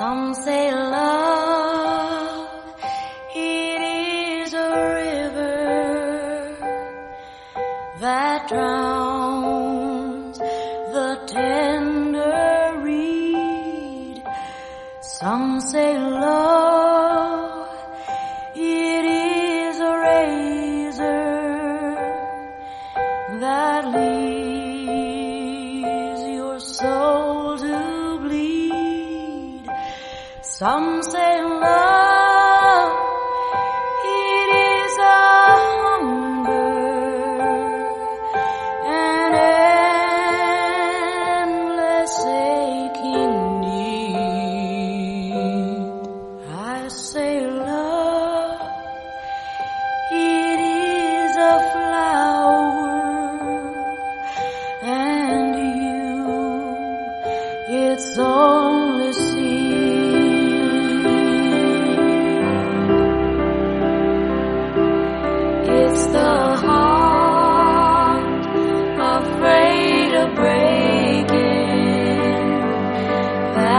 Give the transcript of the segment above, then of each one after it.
Some say love, it is a river that drowns the tender reed. Some say love, Some say love.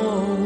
Oh.